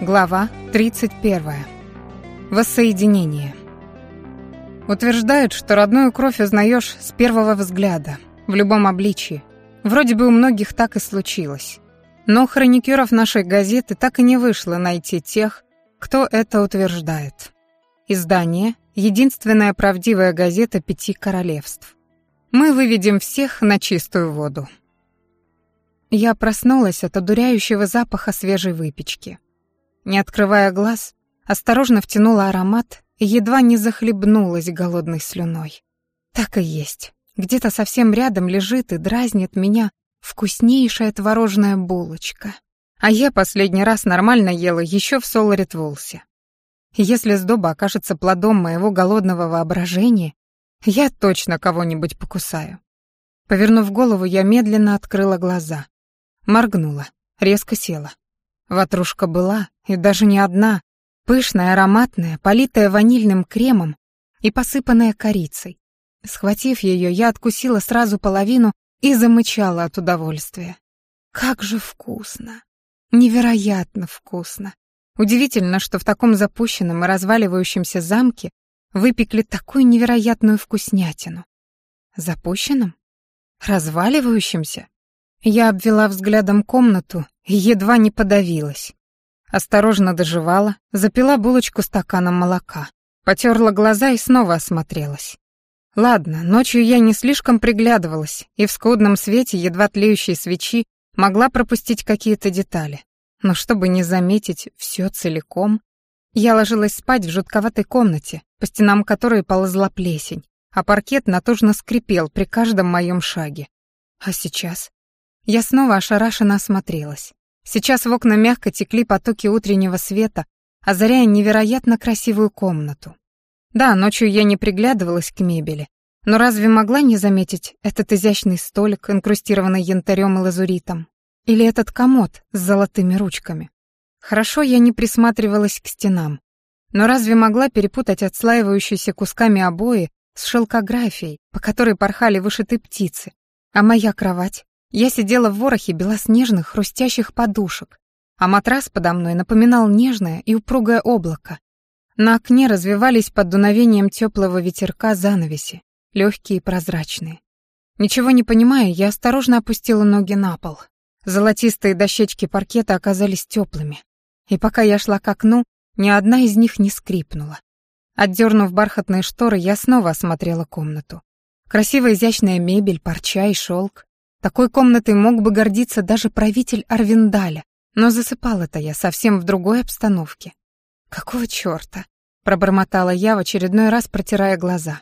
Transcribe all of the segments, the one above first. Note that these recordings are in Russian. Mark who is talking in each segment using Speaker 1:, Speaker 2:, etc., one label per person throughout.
Speaker 1: Глава 31. Воссоединение. Утверждают, что родную кровь узнаешь с первого взгляда, в любом обличии. Вроде бы у многих так и случилось. Но хроникеров нашей газеты так и не вышло найти тех, кто это утверждает. Издание — единственная правдивая газета пяти королевств. Мы выведем всех на чистую воду. Я проснулась от одуряющего запаха свежей выпечки. Не открывая глаз, осторожно втянула аромат и едва не захлебнулась голодной слюной. Так и есть. Где-то совсем рядом лежит и дразнит меня вкуснейшая творожная булочка. А я последний раз нормально ела еще в Соларитволсе. Если сдоба окажется плодом моего голодного воображения, я точно кого-нибудь покусаю. Повернув голову, я медленно открыла глаза. Моргнула, резко села. Ватрушка была, и даже не одна, пышная, ароматная, политая ванильным кремом и посыпанная корицей. Схватив ее, я откусила сразу половину и замычала от удовольствия. Как же вкусно! Невероятно вкусно! Удивительно, что в таком запущенном и разваливающемся замке выпекли такую невероятную вкуснятину. Запущенном? разваливающимся? Я обвела взглядом комнату едва не подавилась. Осторожно доживала, запила булочку стаканом молока, потерла глаза и снова осмотрелась. Ладно, ночью я не слишком приглядывалась, и в скудном свете едва тлеющие свечи могла пропустить какие-то детали. Но чтобы не заметить все целиком, я ложилась спать в жутковатой комнате, по стенам которой ползла плесень, а паркет натужно скрипел при каждом моем шаге. А сейчас? Я снова ошарашенно осмотрелась. Сейчас в окна мягко текли потоки утреннего света, озаряя невероятно красивую комнату. Да, ночью я не приглядывалась к мебели, но разве могла не заметить этот изящный столик, инкрустированный янтарем и лазуритом? Или этот комод с золотыми ручками? Хорошо, я не присматривалась к стенам. Но разве могла перепутать отслаивающиеся кусками обои с шелкографией, по которой порхали вышиты птицы? А моя кровать? Я сидела в ворохе белоснежных хрустящих подушек, а матрас подо мной напоминал нежное и упругое облако. На окне развивались под дуновением теплого ветерка занавеси, легкие и прозрачные. Ничего не понимая, я осторожно опустила ноги на пол. Золотистые дощечки паркета оказались теплыми, и пока я шла к окну, ни одна из них не скрипнула. Отдернув бархатные шторы, я снова осмотрела комнату. Красивая изящная мебель, парча и шелк, такой комнатой мог бы гордиться даже правитель Арвиндаля, но засыпал это я совсем в другой обстановке. «Какого чёрта?» — пробормотала я в очередной раз, протирая глаза.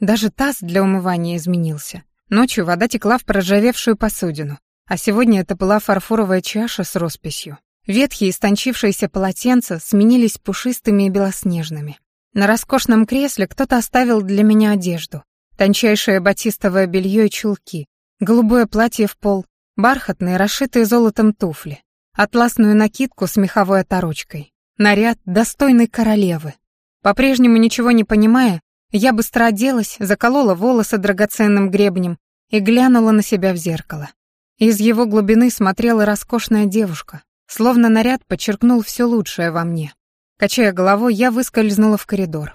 Speaker 1: Даже таз для умывания изменился. Ночью вода текла в проржавевшую посудину, а сегодня это была фарфоровая чаша с росписью. Ветхие истончившиеся полотенца сменились пушистыми и белоснежными. На роскошном кресле кто-то оставил для меня одежду, тончайшее батистовое белье и чулки, голубое платье в пол, бархатные, расшитые золотом туфли, атласную накидку с меховой оторочкой. Наряд достойной королевы. По-прежнему ничего не понимая, я быстро оделась, заколола волосы драгоценным гребнем и глянула на себя в зеркало. Из его глубины смотрела роскошная девушка, словно наряд подчеркнул все лучшее во мне. Качая головой, я выскользнула в коридор.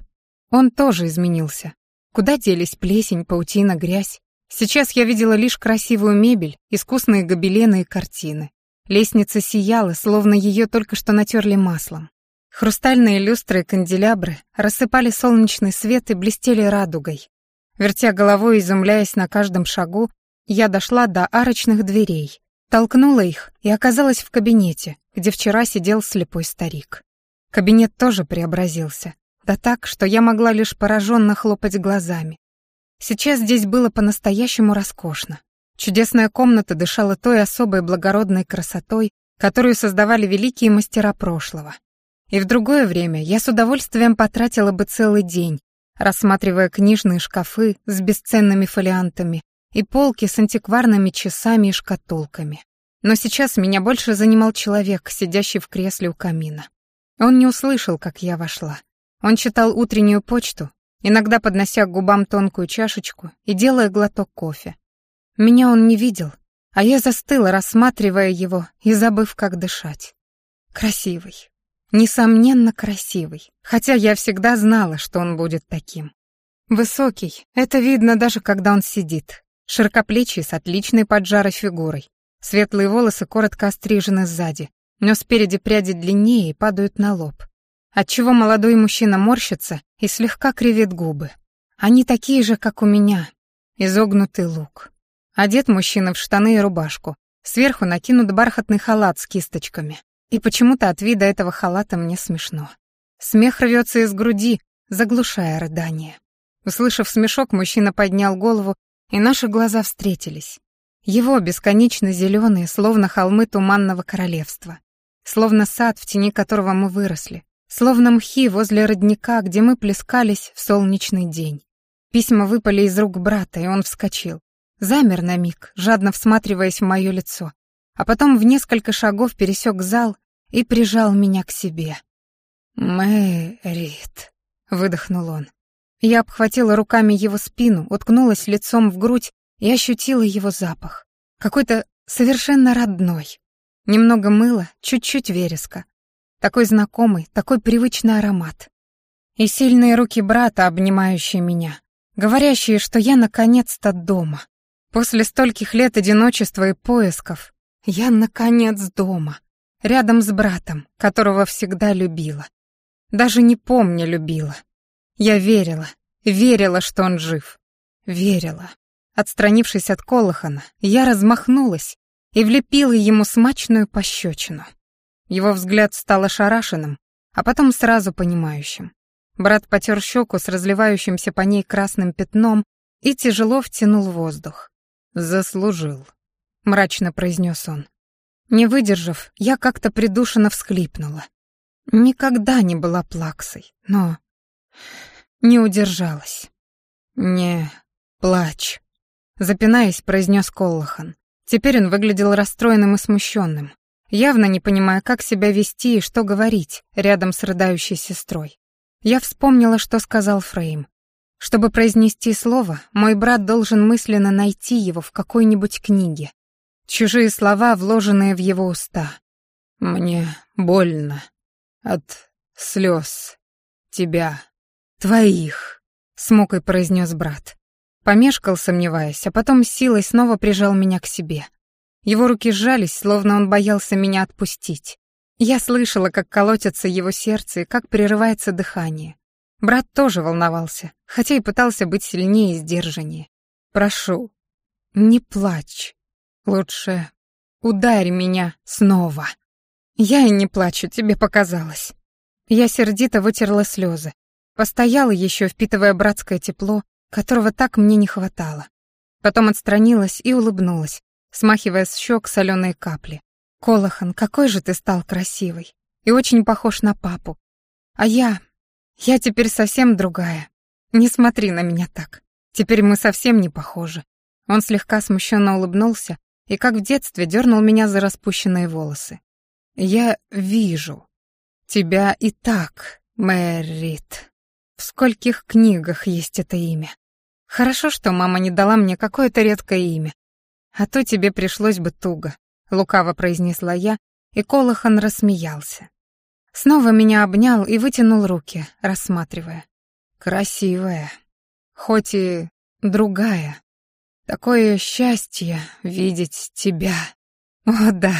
Speaker 1: Он тоже изменился. Куда делись плесень, паутина, грязь? Сейчас я видела лишь красивую мебель, искусные гобелены и картины. Лестница сияла, словно ее только что натерли маслом. Хрустальные люстры и канделябры рассыпали солнечный свет и блестели радугой. Вертя головой, и изумляясь на каждом шагу, я дошла до арочных дверей, толкнула их и оказалась в кабинете, где вчера сидел слепой старик. Кабинет тоже преобразился, да так, что я могла лишь пораженно хлопать глазами. Сейчас здесь было по-настоящему роскошно. Чудесная комната дышала той особой благородной красотой, которую создавали великие мастера прошлого. И в другое время я с удовольствием потратила бы целый день, рассматривая книжные шкафы с бесценными фолиантами и полки с антикварными часами и шкатулками. Но сейчас меня больше занимал человек, сидящий в кресле у камина. Он не услышал, как я вошла. Он читал утреннюю почту, иногда поднося к губам тонкую чашечку и делая глоток кофе. Меня он не видел, а я застыла, рассматривая его и забыв, как дышать. Красивый. Несомненно, красивый. Хотя я всегда знала, что он будет таким. Высокий, это видно даже когда он сидит. Широкоплечий, с отличной поджарой фигурой. Светлые волосы коротко острижены сзади, но спереди пряди длиннее и падают на лоб отчего молодой мужчина морщится и слегка кривит губы. Они такие же, как у меня. Изогнутый лук. Одет мужчина в штаны и рубашку. Сверху накинут бархатный халат с кисточками. И почему-то от вида этого халата мне смешно. Смех рвется из груди, заглушая рыдание. Услышав смешок, мужчина поднял голову, и наши глаза встретились. Его бесконечно зеленые, словно холмы туманного королевства. Словно сад, в тени которого мы выросли. Словно мхи возле родника, где мы плескались в солнечный день. Письма выпали из рук брата, и он вскочил. Замер на миг, жадно всматриваясь в мое лицо. А потом в несколько шагов пересек зал и прижал меня к себе. «Мэрит», — выдохнул он. Я обхватила руками его спину, уткнулась лицом в грудь и ощутила его запах. Какой-то совершенно родной. Немного мыла, чуть-чуть вереска, такой знакомый, такой привычный аромат. И сильные руки брата, обнимающие меня, говорящие, что я наконец-то дома. После стольких лет одиночества и поисков, я наконец дома, рядом с братом, которого всегда любила. Даже не помня любила. Я верила, верила, что он жив. Верила. Отстранившись от Колохана, я размахнулась и влепила ему смачную пощечину. Его взгляд стал ошарашенным, а потом сразу понимающим. Брат потер щеку с разливающимся по ней красным пятном и тяжело втянул воздух. «Заслужил», — мрачно произнес он. Не выдержав, я как-то придушенно всхлипнула. Никогда не была плаксой, но не удержалась. «Не плачь», — запинаясь, произнес Коллахан. Теперь он выглядел расстроенным и смущенным явно не понимая, как себя вести и что говорить рядом с рыдающей сестрой. Я вспомнила, что сказал Фрейм. Чтобы произнести слово, мой брат должен мысленно найти его в какой-нибудь книге. Чужие слова, вложенные в его уста. «Мне больно от слез тебя, твоих», — с мукой произнес брат. Помешкал, сомневаясь, а потом силой снова прижал меня к себе — его руки сжались, словно он боялся меня отпустить. Я слышала, как колотится его сердце и как прерывается дыхание. Брат тоже волновался, хотя и пытался быть сильнее и сдержаннее. «Прошу, не плачь. Лучше ударь меня снова». «Я и не плачу, тебе показалось». Я сердито вытерла слезы. Постояла еще, впитывая братское тепло, которого так мне не хватало. Потом отстранилась и улыбнулась, смахивая с щек соленые капли. «Колохан, какой же ты стал красивый и очень похож на папу. А я... я теперь совсем другая. Не смотри на меня так. Теперь мы совсем не похожи». Он слегка смущенно улыбнулся и, как в детстве, дернул меня за распущенные волосы. «Я вижу тебя и так, Мэрит. В скольких книгах есть это имя? Хорошо, что мама не дала мне какое-то редкое имя, а то тебе пришлось бы туго», — лукаво произнесла я, и Колохан рассмеялся. Снова меня обнял и вытянул руки, рассматривая. «Красивая, хоть и другая. Такое счастье видеть тебя. О, да!»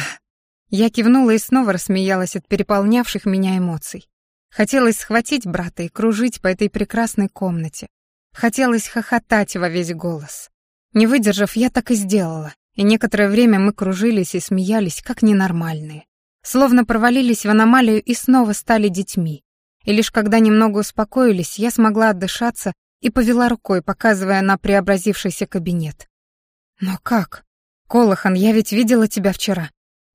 Speaker 1: Я кивнула и снова рассмеялась от переполнявших меня эмоций. Хотелось схватить брата и кружить по этой прекрасной комнате. Хотелось хохотать во весь голос. Не выдержав, я так и сделала, и некоторое время мы кружились и смеялись, как ненормальные. Словно провалились в аномалию и снова стали детьми. И лишь когда немного успокоились, я смогла отдышаться и повела рукой, показывая на преобразившийся кабинет. «Но как? Колохан, я ведь видела тебя вчера.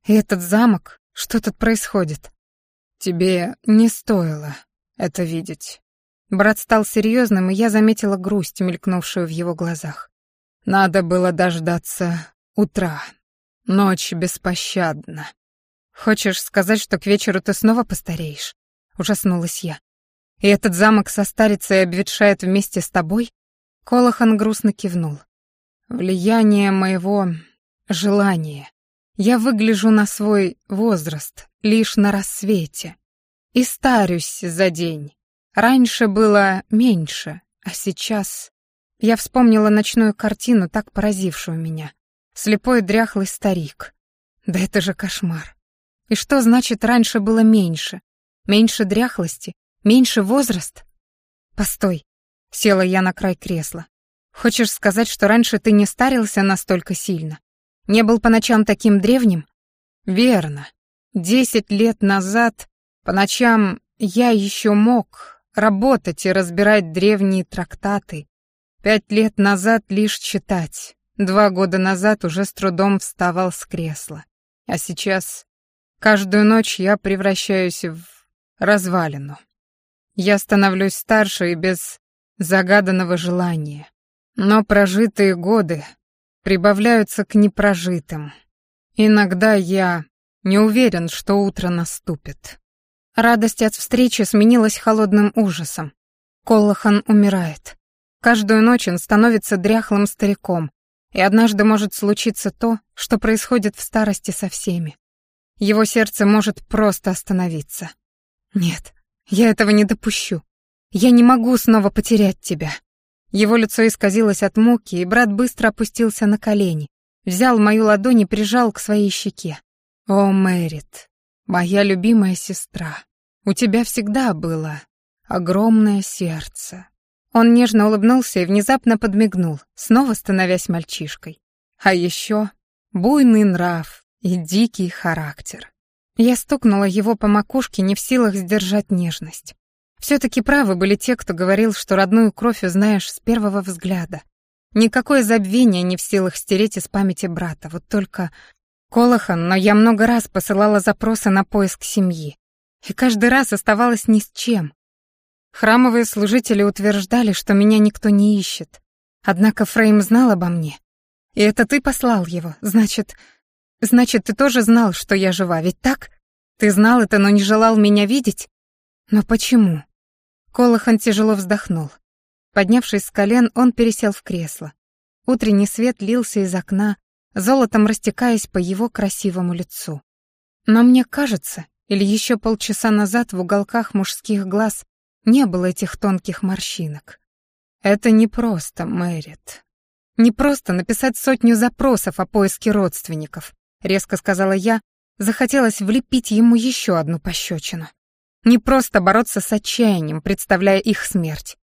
Speaker 1: И этот замок? Что тут происходит?» «Тебе не стоило это видеть». Брат стал серьезным, и я заметила грусть, мелькнувшую в его глазах. Надо было дождаться утра. Ночь беспощадна. Хочешь сказать, что к вечеру ты снова постареешь? Ужаснулась я. И этот замок состарится и обветшает вместе с тобой? Колохан грустно кивнул. Влияние моего желания. Я выгляжу на свой возраст лишь на рассвете. И старюсь за день. Раньше было меньше, а сейчас я вспомнила ночную картину, так поразившую меня. Слепой дряхлый старик. Да это же кошмар. И что значит раньше было меньше? Меньше дряхлости? Меньше возраст? Постой. Села я на край кресла. Хочешь сказать, что раньше ты не старился настолько сильно? Не был по ночам таким древним? Верно. Десять лет назад по ночам я еще мог работать и разбирать древние трактаты, Пять лет назад лишь читать, два года назад уже с трудом вставал с кресла. А сейчас каждую ночь я превращаюсь в развалину. Я становлюсь старше и без загаданного желания. Но прожитые годы прибавляются к непрожитым. Иногда я не уверен, что утро наступит. Радость от встречи сменилась холодным ужасом. Колохан умирает. Каждую ночь он становится дряхлым стариком, и однажды может случиться то, что происходит в старости со всеми. Его сердце может просто остановиться. Нет, я этого не допущу. Я не могу снова потерять тебя. Его лицо исказилось от муки, и брат быстро опустился на колени, взял мою ладонь и прижал к своей щеке. «О, Мэрит, моя любимая сестра, у тебя всегда было огромное сердце». Он нежно улыбнулся и внезапно подмигнул, снова становясь мальчишкой. А еще буйный нрав и дикий характер. Я стукнула его по макушке, не в силах сдержать нежность. Все-таки правы были те, кто говорил, что родную кровь узнаешь с первого взгляда. Никакое забвение не в силах стереть из памяти брата, вот только... Колохан, но я много раз посылала запросы на поиск семьи. И каждый раз оставалась ни с чем, Храмовые служители утверждали, что меня никто не ищет. Однако Фрейм знал обо мне. И это ты послал его, значит... Значит, ты тоже знал, что я жива, ведь так? Ты знал это, но не желал меня видеть? Но почему? Колохан тяжело вздохнул. Поднявшись с колен, он пересел в кресло. Утренний свет лился из окна, золотом растекаясь по его красивому лицу. Но мне кажется, или еще полчаса назад в уголках мужских глаз не было этих тонких морщинок. Это не просто, Мэрит. Не просто написать сотню запросов о поиске родственников, резко сказала я, захотелось влепить ему еще одну пощечину. Не просто бороться с отчаянием, представляя их смерть.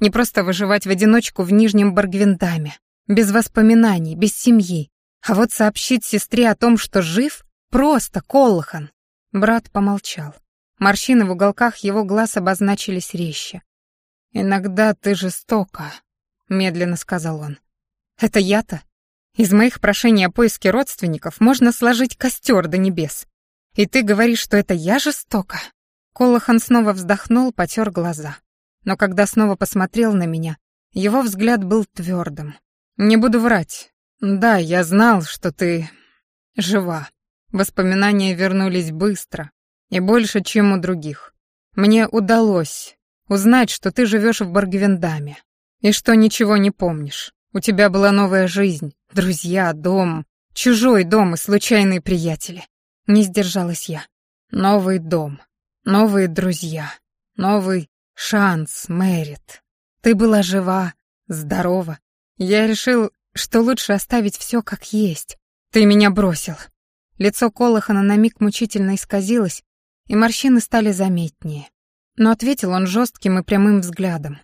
Speaker 1: Не просто выживать в одиночку в Нижнем Баргвиндаме, без воспоминаний, без семьи. А вот сообщить сестре о том, что жив, просто колхан. Брат помолчал. Морщины в уголках его глаз обозначились резче. «Иногда ты жестока», — медленно сказал он. «Это я-то? Из моих прошений о поиске родственников можно сложить костер до небес. И ты говоришь, что это я жестока?» Колохан снова вздохнул, потер глаза. Но когда снова посмотрел на меня, его взгляд был твердым. «Не буду врать. Да, я знал, что ты жива. Воспоминания вернулись быстро, и больше, чем у других. Мне удалось узнать, что ты живешь в Баргвендаме, и что ничего не помнишь. У тебя была новая жизнь, друзья, дом, чужой дом и случайные приятели. Не сдержалась я. Новый дом, новые друзья, новый шанс, Мэрит. Ты была жива, здорова. Я решил, что лучше оставить все как есть. Ты меня бросил. Лицо Колохана на миг мучительно исказилось, и морщины стали заметнее. Но ответил он жестким и прямым взглядом.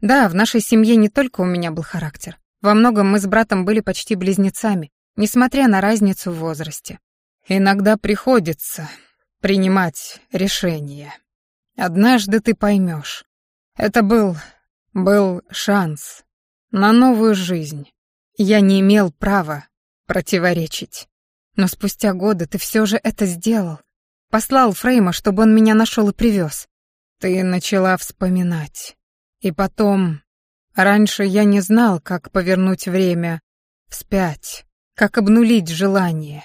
Speaker 1: «Да, в нашей семье не только у меня был характер. Во многом мы с братом были почти близнецами, несмотря на разницу в возрасте. Иногда приходится принимать решения. Однажды ты поймешь. Это был... был шанс на новую жизнь. Я не имел права противоречить. Но спустя годы ты все же это сделал, Послал Фрейма, чтобы он меня нашел и привез. Ты начала вспоминать. И потом... Раньше я не знал, как повернуть время вспять, как обнулить желание.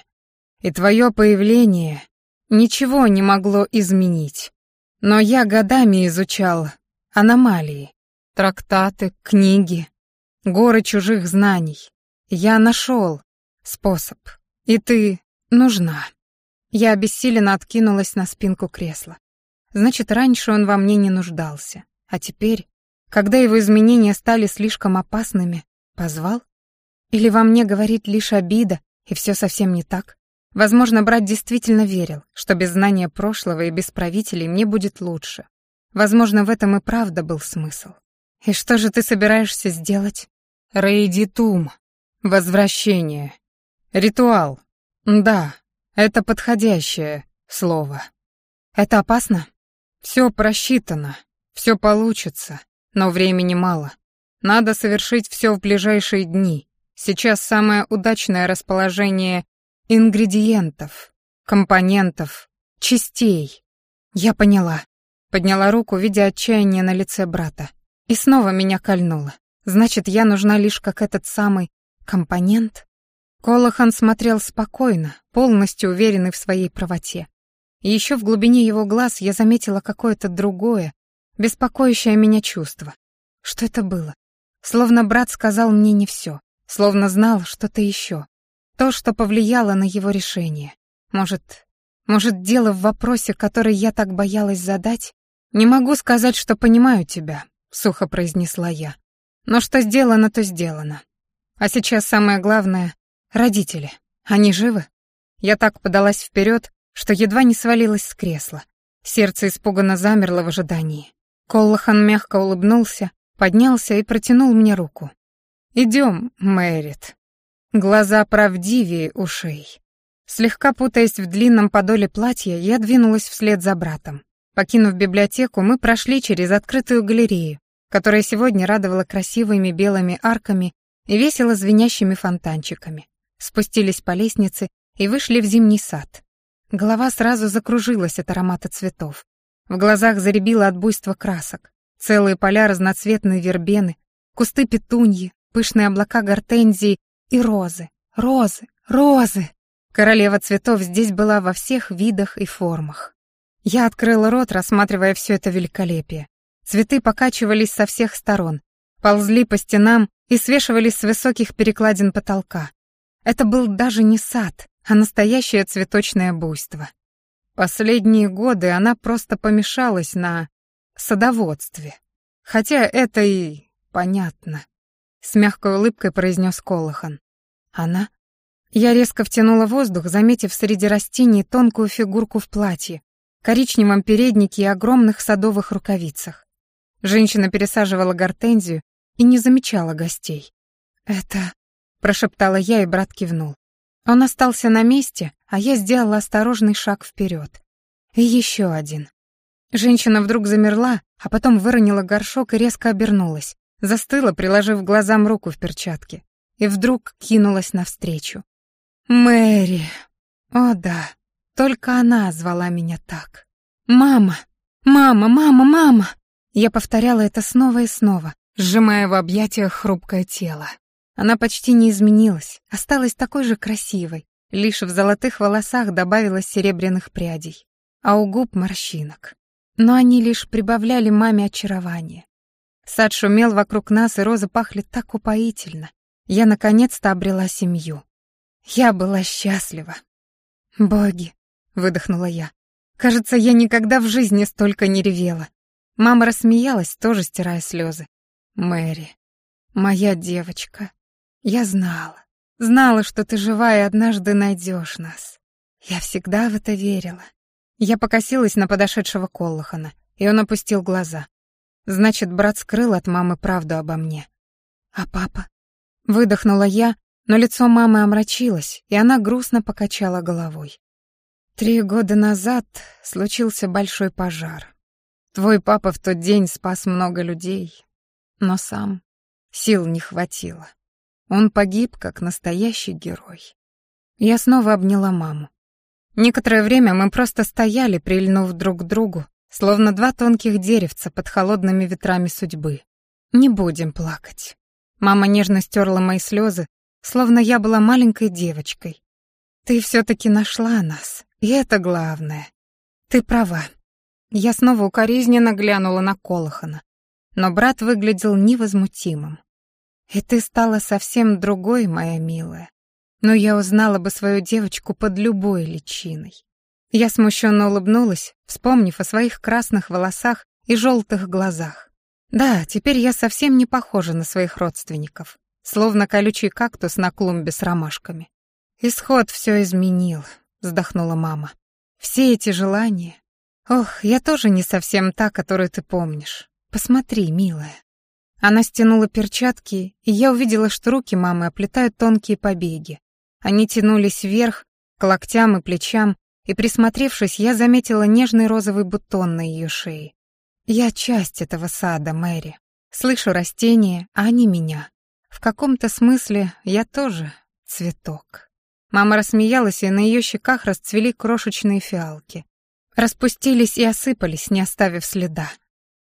Speaker 1: И твое появление ничего не могло изменить. Но я годами изучал аномалии, трактаты, книги, горы чужих знаний. Я нашел способ, и ты нужна. Я обессиленно откинулась на спинку кресла. Значит, раньше он во мне не нуждался. А теперь, когда его изменения стали слишком опасными, позвал? Или во мне говорит лишь обида, и все совсем не так? Возможно, брат действительно верил, что без знания прошлого и без правителей мне будет лучше. Возможно, в этом и правда был смысл. «И что же ты собираешься сделать?» «Рейдитум. Возвращение. Ритуал. Да, это подходящее слово. Это опасно? Все просчитано, все получится, но времени мало. Надо совершить все в ближайшие дни. Сейчас самое удачное расположение ингредиентов, компонентов, частей. Я поняла. Подняла руку, видя отчаяние на лице брата. И снова меня кольнуло. Значит, я нужна лишь как этот самый компонент? Колохан смотрел спокойно, полностью уверенный в своей правоте. И еще в глубине его глаз я заметила какое-то другое, беспокоящее меня чувство. Что это было? Словно брат сказал мне не все, словно знал что-то еще. То, что повлияло на его решение. Может, может, дело в вопросе, который я так боялась задать? «Не могу сказать, что понимаю тебя», — сухо произнесла я. «Но что сделано, то сделано. А сейчас самое главное Родители. Они живы? Я так подалась вперед, что едва не свалилась с кресла. Сердце испуганно замерло в ожидании. Коллахан мягко улыбнулся, поднялся и протянул мне руку. «Идем, Мэрит». Глаза правдивее ушей. Слегка путаясь в длинном подоле платья, я двинулась вслед за братом. Покинув библиотеку, мы прошли через открытую галерею, которая сегодня радовала красивыми белыми арками и весело звенящими фонтанчиками спустились по лестнице и вышли в зимний сад. Голова сразу закружилась от аромата цветов. В глазах заребило от буйства красок. Целые поля разноцветной вербены, кусты петуньи, пышные облака гортензии и розы, розы, розы. Королева цветов здесь была во всех видах и формах. Я открыла рот, рассматривая все это великолепие. Цветы покачивались со всех сторон, ползли по стенам и свешивались с высоких перекладин потолка. Это был даже не сад, а настоящее цветочное буйство. Последние годы она просто помешалась на садоводстве. Хотя это и понятно. С мягкой улыбкой произнес Колохан. Она? Я резко втянула воздух, заметив среди растений тонкую фигурку в платье, коричневом переднике и огромных садовых рукавицах. Женщина пересаживала гортензию и не замечала гостей. «Это прошептала я, и брат кивнул. Он остался на месте, а я сделала осторожный шаг вперед. И еще один. Женщина вдруг замерла, а потом выронила горшок и резко обернулась, застыла, приложив глазам руку в перчатке, и вдруг кинулась навстречу. «Мэри! О да, только она звала меня так. Мама! Мама, мама, мама!» Я повторяла это снова и снова, сжимая в объятиях хрупкое тело. Она почти не изменилась, осталась такой же красивой, лишь в золотых волосах добавилось серебряных прядей, а у губ морщинок. Но они лишь прибавляли маме очарования. Сад шумел вокруг нас, и розы пахли так упоительно. Я наконец-то обрела семью. Я была счастлива. «Боги!» — выдохнула я. «Кажется, я никогда в жизни столько не ревела». Мама рассмеялась, тоже стирая слезы. «Мэри, моя девочка, я знала. Знала, что ты жива и однажды найдешь нас. Я всегда в это верила. Я покосилась на подошедшего Коллахана, и он опустил глаза. Значит, брат скрыл от мамы правду обо мне. А папа? Выдохнула я, но лицо мамы омрачилось, и она грустно покачала головой. Три года назад случился большой пожар. Твой папа в тот день спас много людей, но сам сил не хватило. Он погиб, как настоящий герой. Я снова обняла маму. Некоторое время мы просто стояли, прильнув друг к другу, словно два тонких деревца под холодными ветрами судьбы. Не будем плакать. Мама нежно стерла мои слезы, словно я была маленькой девочкой. Ты все-таки нашла нас, и это главное. Ты права. Я снова укоризненно глянула на Колохана, но брат выглядел невозмутимым. И ты стала совсем другой, моя милая. Но я узнала бы свою девочку под любой личиной. Я смущенно улыбнулась, вспомнив о своих красных волосах и желтых глазах. Да, теперь я совсем не похожа на своих родственников, словно колючий кактус на клумбе с ромашками. «Исход все изменил», — вздохнула мама. «Все эти желания... Ох, я тоже не совсем та, которую ты помнишь. Посмотри, милая». Она стянула перчатки, и я увидела, что руки мамы оплетают тонкие побеги. Они тянулись вверх, к локтям и плечам, и, присмотревшись, я заметила нежный розовый бутон на ее шее. «Я часть этого сада, Мэри. Слышу растения, а они меня. В каком-то смысле я тоже цветок». Мама рассмеялась, и на ее щеках расцвели крошечные фиалки. Распустились и осыпались, не оставив следа.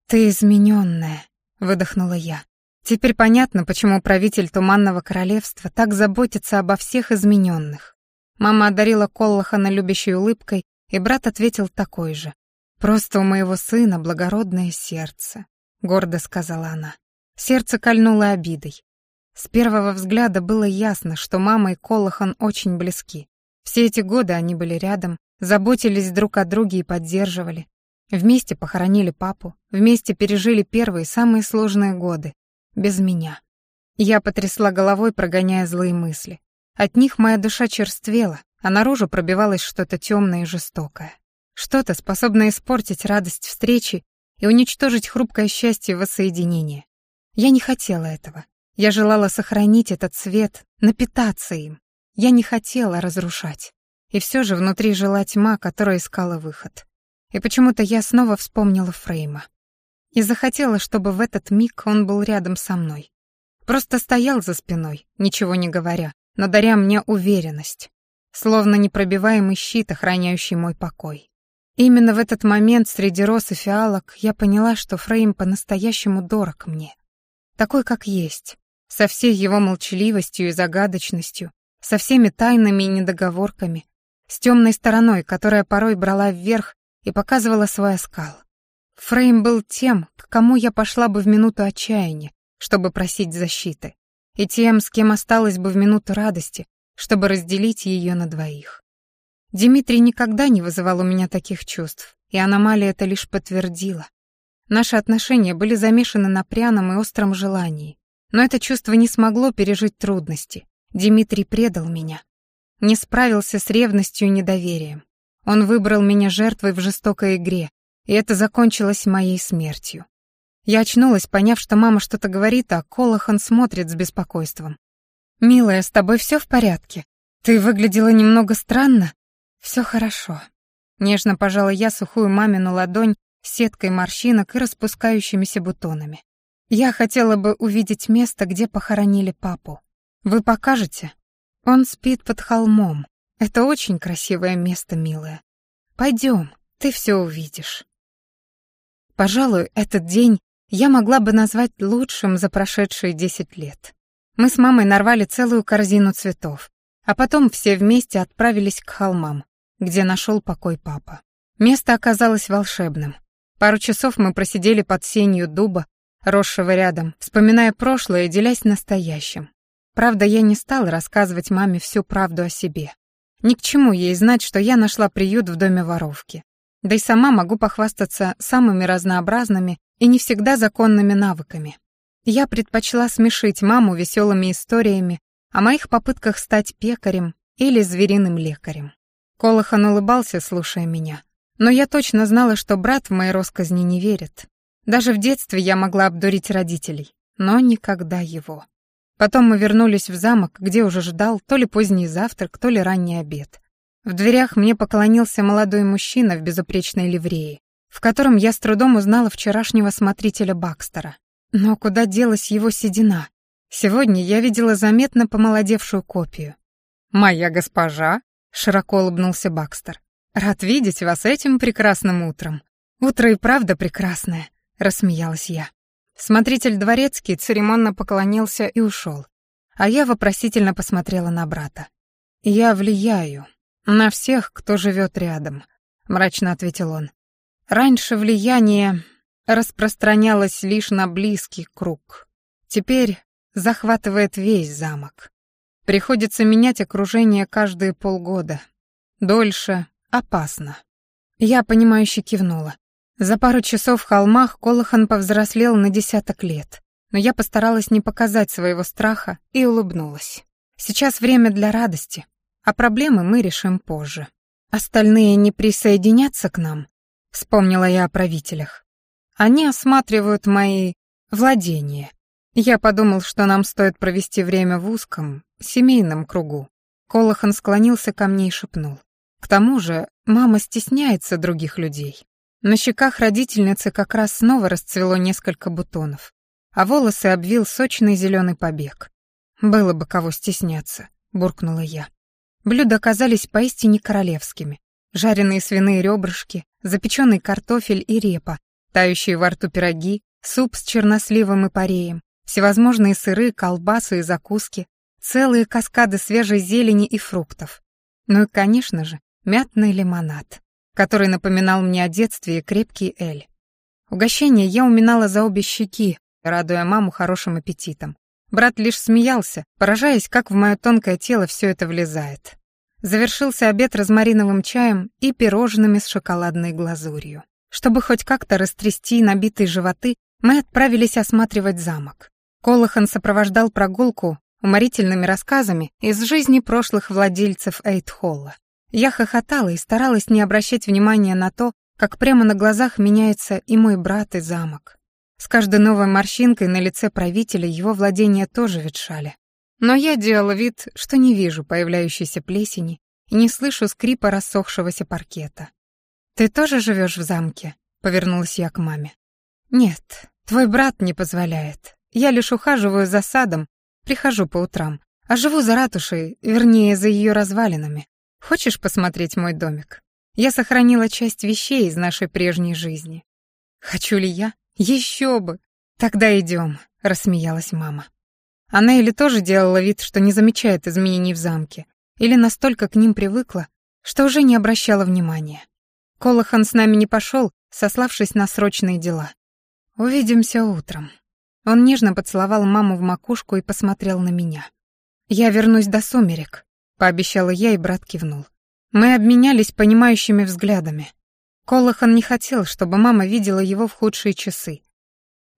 Speaker 1: «Ты измененная, выдохнула я. Теперь понятно, почему правитель Туманного Королевства так заботится обо всех измененных. Мама одарила Коллахана любящей улыбкой, и брат ответил такой же. «Просто у моего сына благородное сердце», — гордо сказала она. Сердце кольнуло обидой. С первого взгляда было ясно, что мама и Коллахан очень близки. Все эти годы они были рядом, заботились друг о друге и поддерживали. Вместе похоронили папу, вместе пережили первые самые сложные годы. Без меня. Я потрясла головой, прогоняя злые мысли. От них моя душа черствела, а наружу пробивалось что-то темное и жестокое. Что-то, способное испортить радость встречи и уничтожить хрупкое счастье воссоединения. Я не хотела этого. Я желала сохранить этот свет, напитаться им. Я не хотела разрушать. И все же внутри жила тьма, которая искала выход. И почему-то я снова вспомнила Фрейма. И захотела, чтобы в этот миг он был рядом со мной. Просто стоял за спиной, ничего не говоря, но даря мне уверенность, словно непробиваемый щит, охраняющий мой покой. Именно в этот момент среди роз и фиалок я поняла, что Фрейм по-настоящему дорог мне. Такой, как есть, со всей его молчаливостью и загадочностью, со всеми тайнами и недоговорками, с темной стороной, которая порой брала вверх и показывала свой оскал. Фрейм был тем, к кому я пошла бы в минуту отчаяния, чтобы просить защиты, и тем, с кем осталась бы в минуту радости, чтобы разделить ее на двоих. Дмитрий никогда не вызывал у меня таких чувств, и аномалия это лишь подтвердила. Наши отношения были замешаны на пряном и остром желании, но это чувство не смогло пережить трудности. Дмитрий предал меня, не справился с ревностью и недоверием, он выбрал меня жертвой в жестокой игре, и это закончилось моей смертью. Я очнулась, поняв, что мама что-то говорит, а Колохан смотрит с беспокойством. «Милая, с тобой все в порядке? Ты выглядела немного странно?» «Все хорошо». Нежно пожала я сухую мамину ладонь сеткой морщинок и распускающимися бутонами. «Я хотела бы увидеть место, где похоронили папу. Вы покажете?» «Он спит под холмом. Это очень красивое место, милая. Пойдем, ты все увидишь. Пожалуй, этот день я могла бы назвать лучшим за прошедшие десять лет. Мы с мамой нарвали целую корзину цветов, а потом все вместе отправились к холмам, где нашел покой папа. Место оказалось волшебным. Пару часов мы просидели под сенью дуба, росшего рядом, вспоминая прошлое и делясь настоящим. Правда, я не стала рассказывать маме всю правду о себе. Ни к чему ей знать, что я нашла приют в доме воровки. Да и сама могу похвастаться самыми разнообразными и не всегда законными навыками. Я предпочла смешить маму веселыми историями о моих попытках стать пекарем или звериным лекарем. Колохан улыбался, слушая меня. Но я точно знала, что брат в мои росказни не верит. Даже в детстве я могла обдурить родителей, но никогда его. Потом мы вернулись в замок, где уже ждал то ли поздний завтрак, то ли ранний обед. В дверях мне поклонился молодой мужчина в безупречной ливрее, в котором я с трудом узнала вчерашнего смотрителя Бакстера. Но куда делась его седина? Сегодня я видела заметно помолодевшую копию. «Моя госпожа», — широко улыбнулся Бакстер, — «рад видеть вас этим прекрасным утром». «Утро и правда прекрасное», — рассмеялась я. Смотритель дворецкий церемонно поклонился и ушел, а я вопросительно посмотрела на брата. «Я влияю на всех, кто живет рядом», — мрачно ответил он. «Раньше влияние распространялось лишь на близкий круг. Теперь захватывает весь замок. Приходится менять окружение каждые полгода. Дольше опасно». Я, понимающе кивнула. За пару часов в холмах Колохан повзрослел на десяток лет, но я постаралась не показать своего страха и улыбнулась. Сейчас время для радости, а проблемы мы решим позже. Остальные не присоединятся к нам? Вспомнила я о правителях. Они осматривают мои владения. Я подумал, что нам стоит провести время в узком, семейном кругу. Колохан склонился ко мне и шепнул. К тому же мама стесняется других людей. На щеках родительницы как раз снова расцвело несколько бутонов, а волосы обвил сочный зеленый побег. «Было бы кого стесняться», — буркнула я. Блюда оказались поистине королевскими. Жареные свиные ребрышки, запеченный картофель и репа, тающие во рту пироги, суп с черносливом и пареем, всевозможные сыры, колбасы и закуски, целые каскады свежей зелени и фруктов. Ну и, конечно же, мятный лимонад который напоминал мне о детстве и крепкий эль. Угощение я уминала за обе щеки, радуя маму хорошим аппетитом. Брат лишь смеялся, поражаясь, как в мое тонкое тело все это влезает. Завершился обед розмариновым чаем и пирожными с шоколадной глазурью. Чтобы хоть как-то растрясти набитые животы, мы отправились осматривать замок. Колохан сопровождал прогулку уморительными рассказами из жизни прошлых владельцев Эйтхолла. Я хохотала и старалась не обращать внимания на то, как прямо на глазах меняется и мой брат, и замок. С каждой новой морщинкой на лице правителя его владения тоже ветшали. Но я делала вид, что не вижу появляющейся плесени и не слышу скрипа рассохшегося паркета. «Ты тоже живешь в замке?» — повернулась я к маме. «Нет, твой брат не позволяет. Я лишь ухаживаю за садом, прихожу по утрам, а живу за ратушей, вернее, за ее развалинами. Хочешь посмотреть мой домик? Я сохранила часть вещей из нашей прежней жизни. Хочу ли я? Еще бы! Тогда идем, рассмеялась мама. Она или тоже делала вид, что не замечает изменений в замке, или настолько к ним привыкла, что уже не обращала внимания. Колохан с нами не пошел, сославшись на срочные дела. «Увидимся утром». Он нежно поцеловал маму в макушку и посмотрел на меня. «Я вернусь до сумерек пообещала я, и брат кивнул. Мы обменялись понимающими взглядами. Колохан не хотел, чтобы мама видела его в худшие часы.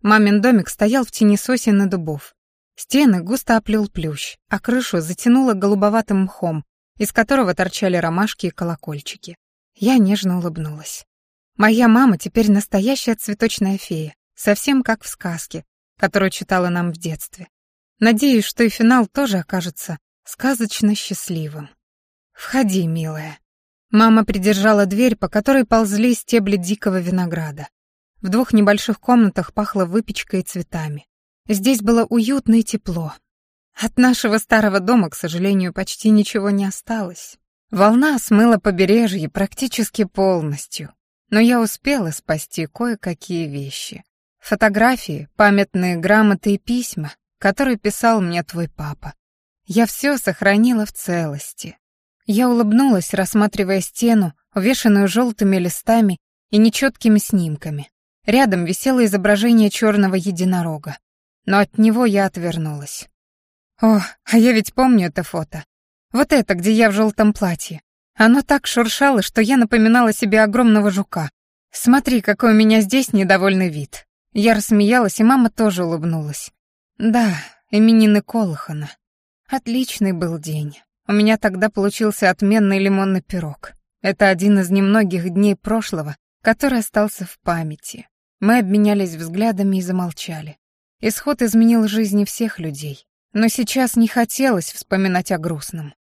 Speaker 1: Мамин домик стоял в тени сосен и дубов. Стены густо оплел плющ, а крышу затянуло голубоватым мхом, из которого торчали ромашки и колокольчики. Я нежно улыбнулась. Моя мама теперь настоящая цветочная фея, совсем как в сказке, которую читала нам в детстве. Надеюсь, что и финал тоже окажется сказочно счастливым. «Входи, милая». Мама придержала дверь, по которой ползли стебли дикого винограда. В двух небольших комнатах пахло выпечкой и цветами. Здесь было уютно и тепло. От нашего старого дома, к сожалению, почти ничего не осталось. Волна смыла побережье практически полностью, но я успела спасти кое-какие вещи. Фотографии, памятные грамоты и письма, которые писал мне твой папа, я все сохранила в целости. Я улыбнулась, рассматривая стену, увешанную желтыми листами и нечеткими снимками. Рядом висело изображение черного единорога. Но от него я отвернулась. О, а я ведь помню это фото. Вот это, где я в желтом платье. Оно так шуршало, что я напоминала себе огромного жука. Смотри, какой у меня здесь недовольный вид. Я рассмеялась, и мама тоже улыбнулась. Да, именины Колохана. Отличный был день. У меня тогда получился отменный лимонный пирог. Это один из немногих дней прошлого, который остался в памяти. Мы обменялись взглядами и замолчали. Исход изменил жизни всех людей, но сейчас не хотелось вспоминать о грустном.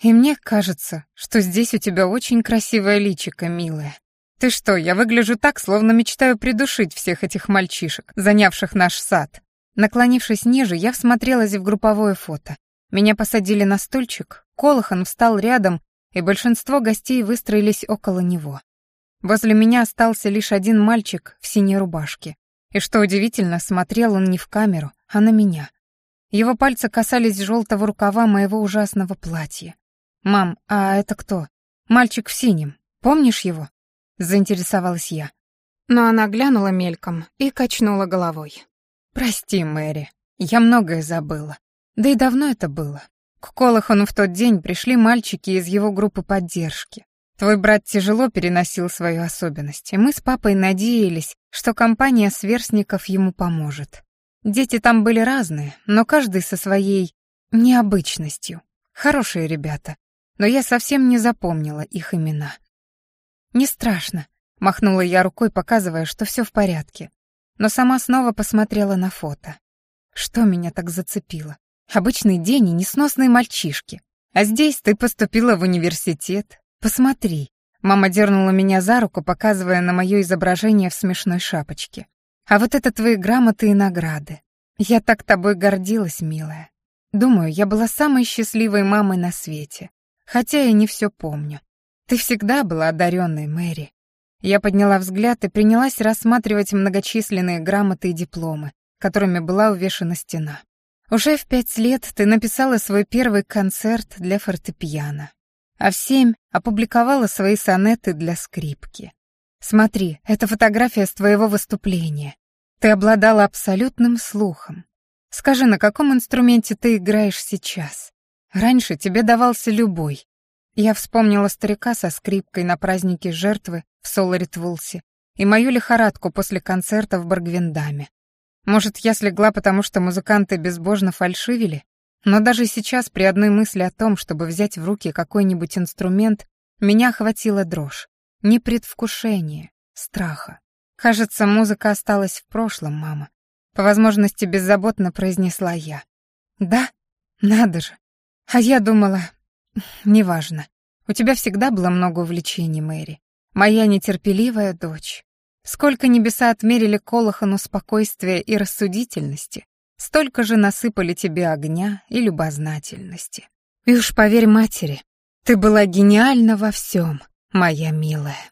Speaker 1: И мне кажется, что здесь у тебя очень красивое личико, милая. Ты что, я выгляжу так, словно мечтаю придушить всех этих мальчишек, занявших наш сад. Наклонившись ниже, я всмотрелась в групповое фото меня посадили на стульчик, Колохан встал рядом, и большинство гостей выстроились около него. Возле меня остался лишь один мальчик в синей рубашке. И что удивительно, смотрел он не в камеру, а на меня. Его пальцы касались желтого рукава моего ужасного платья. «Мам, а это кто?» «Мальчик в синем. Помнишь его?» Заинтересовалась я. Но она глянула мельком и качнула головой. «Прости, Мэри, я многое забыла. Да и давно это было. К Колохану в тот день пришли мальчики из его группы поддержки. Твой брат тяжело переносил свою особенность, и мы с папой надеялись, что компания сверстников ему поможет. Дети там были разные, но каждый со своей необычностью. Хорошие ребята, но я совсем не запомнила их имена. «Не страшно», — махнула я рукой, показывая, что все в порядке. Но сама снова посмотрела на фото. Что меня так зацепило? Обычный день и несносные мальчишки. А здесь ты поступила в университет. Посмотри». Мама дернула меня за руку, показывая на мое изображение в смешной шапочке. «А вот это твои грамоты и награды. Я так тобой гордилась, милая. Думаю, я была самой счастливой мамой на свете. Хотя я не все помню. Ты всегда была одаренной, Мэри». Я подняла взгляд и принялась рассматривать многочисленные грамоты и дипломы, которыми была увешана стена. Уже в пять лет ты написала свой первый концерт для фортепиано, а в семь опубликовала свои сонеты для скрипки. Смотри, это фотография с твоего выступления. Ты обладала абсолютным слухом. Скажи, на каком инструменте ты играешь сейчас? Раньше тебе давался любой. Я вспомнила старика со скрипкой на празднике жертвы в Соларитвулсе и мою лихорадку после концерта в Баргвиндаме. Может, я слегла, потому что музыканты безбожно фальшивили? Но даже сейчас при одной мысли о том, чтобы взять в руки какой-нибудь инструмент, меня охватила дрожь. Не предвкушение, страха. Кажется, музыка осталась в прошлом, мама. По возможности беззаботно произнесла я. Да? Надо же. А я думала... «Хм, неважно. У тебя всегда было много увлечений, Мэри. Моя нетерпеливая дочь. Сколько небеса отмерили Колохану спокойствия и рассудительности, столько же насыпали тебе огня и любознательности. И уж поверь матери, ты была гениальна во всем, моя милая.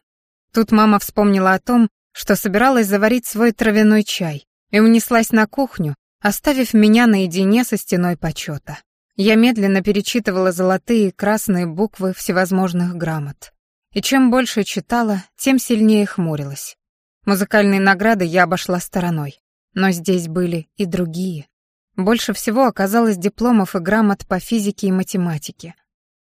Speaker 1: Тут мама вспомнила о том, что собиралась заварить свой травяной чай, и унеслась на кухню, оставив меня наедине со стеной почета. Я медленно перечитывала золотые и красные буквы всевозможных грамот. И чем больше читала, тем сильнее хмурилась. Музыкальные награды я обошла стороной. Но здесь были и другие. Больше всего оказалось дипломов и грамот по физике и математике.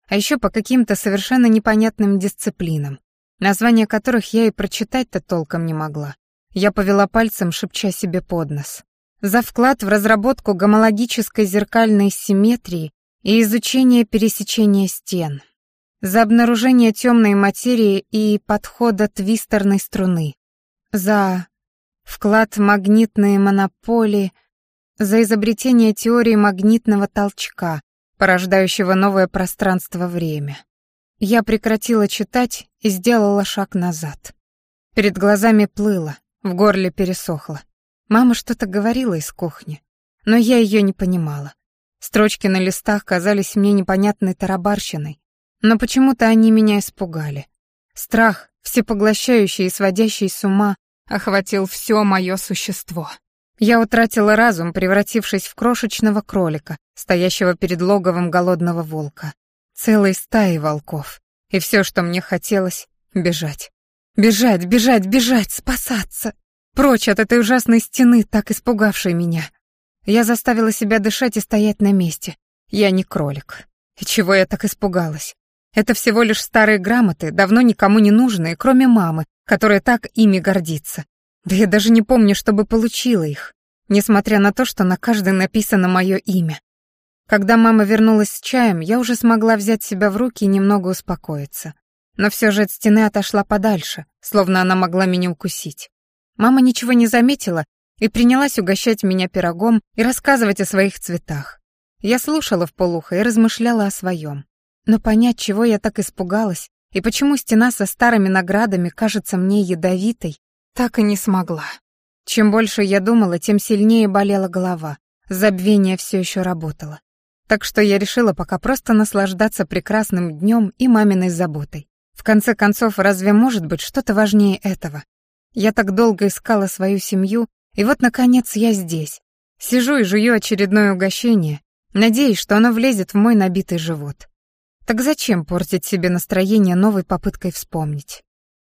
Speaker 1: А еще по каким-то совершенно непонятным дисциплинам, названия которых я и прочитать-то толком не могла. Я повела пальцем, шепча себе под нос. За вклад в разработку гомологической зеркальной симметрии и изучение пересечения стен. За обнаружение темной материи и подхода твистерной струны. За вклад магнитные монополии, за изобретение теории магнитного толчка, порождающего новое пространство-время. Я прекратила читать и сделала шаг назад. Перед глазами плыло, в горле пересохло. Мама что-то говорила из кухни, но я ее не понимала. Строчки на листах казались мне непонятной тарабарщиной, но почему-то они меня испугали. Страх, всепоглощающий и сводящий с ума, охватил все мое существо. Я утратила разум, превратившись в крошечного кролика, стоящего перед логовом голодного волка. Целой стаи волков. И все, что мне хотелось — бежать. Бежать, бежать, бежать, спасаться! Прочь от этой ужасной стены, так испугавшей меня. Я заставила себя дышать и стоять на месте. Я не кролик. И чего я так испугалась? Это всего лишь старые грамоты, давно никому не нужные, кроме мамы, которая так ими гордится. Да я даже не помню, чтобы получила их, несмотря на то, что на каждой написано мое имя. Когда мама вернулась с чаем, я уже смогла взять себя в руки и немного успокоиться. Но все же от стены отошла подальше, словно она могла меня укусить. Мама ничего не заметила и принялась угощать меня пирогом и рассказывать о своих цветах. Я слушала вполуха и размышляла о своем. Но понять, чего я так испугалась, и почему стена со старыми наградами кажется мне ядовитой, так и не смогла. Чем больше я думала, тем сильнее болела голова, забвение все еще работало. Так что я решила пока просто наслаждаться прекрасным днем и маминой заботой. В конце концов, разве может быть что-то важнее этого? Я так долго искала свою семью, и вот, наконец, я здесь. Сижу и жую очередное угощение, надеясь, что оно влезет в мой набитый живот. Так зачем портить себе настроение новой попыткой вспомнить?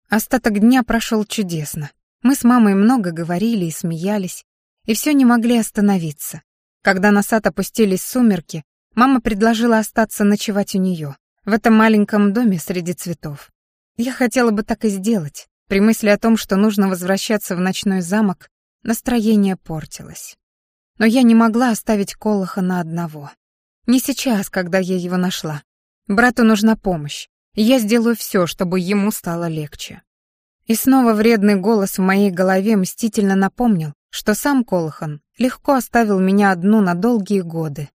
Speaker 1: Остаток дня прошел чудесно. Мы с мамой много говорили и смеялись, и все не могли остановиться. Когда на сад опустились сумерки, мама предложила остаться ночевать у нее, в этом маленьком доме среди цветов. Я хотела бы так и сделать. При мысли о том, что нужно возвращаться в ночной замок, настроение портилось. Но я не могла оставить Колоха на одного. Не сейчас, когда я его нашла, Брату нужна помощь, я сделаю все, чтобы ему стало легче. И снова вредный голос в моей голове мстительно напомнил, что сам Колохан легко оставил меня одну на долгие годы.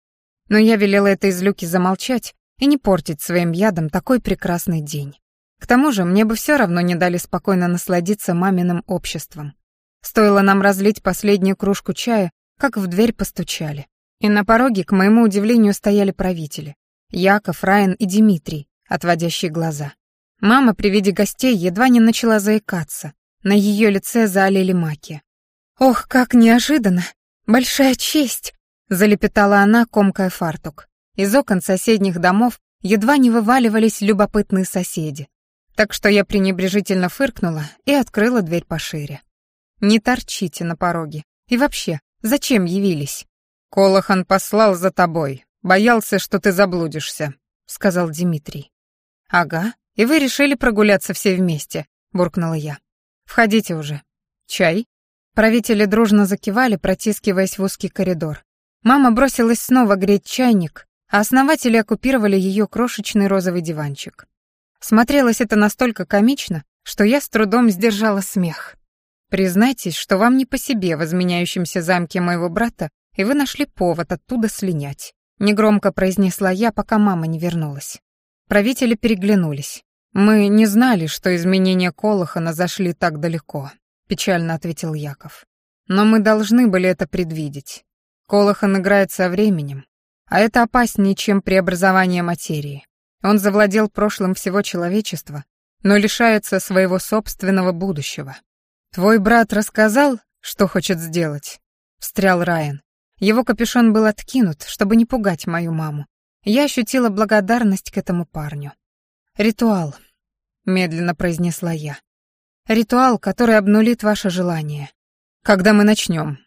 Speaker 1: Но я велела этой злюке замолчать и не портить своим ядом такой прекрасный день. К тому же мне бы все равно не дали спокойно насладиться маминым обществом. Стоило нам разлить последнюю кружку чая, как в дверь постучали. И на пороге, к моему удивлению, стояли правители. Яков, Райан и Дмитрий, отводящие глаза. Мама при виде гостей едва не начала заикаться. На ее лице залили маки. «Ох, как неожиданно! Большая честь!» — залепетала она, комкая фартук. Из окон соседних домов едва не вываливались любопытные соседи. Так что я пренебрежительно фыркнула и открыла дверь пошире. «Не торчите на пороге. И вообще, зачем явились?» «Колохан послал за тобой», Боялся, что ты заблудишься», — сказал Дмитрий. «Ага, и вы решили прогуляться все вместе», — буркнула я. «Входите уже». «Чай?» Правители дружно закивали, протискиваясь в узкий коридор. Мама бросилась снова греть чайник, а основатели оккупировали ее крошечный розовый диванчик. Смотрелось это настолько комично, что я с трудом сдержала смех. «Признайтесь, что вам не по себе в изменяющемся замке моего брата, и вы нашли повод оттуда слинять», негромко произнесла я, пока мама не вернулась. Правители переглянулись. «Мы не знали, что изменения Колохана зашли так далеко», — печально ответил Яков. «Но мы должны были это предвидеть. Колохан играет со временем, а это опаснее, чем преобразование материи. Он завладел прошлым всего человечества, но лишается своего собственного будущего. Твой брат рассказал, что хочет сделать?» — встрял Райан. Его капюшон был откинут, чтобы не пугать мою маму. Я ощутила благодарность к этому парню. «Ритуал», — медленно произнесла я. «Ритуал, который обнулит ваше желание. Когда мы начнем?»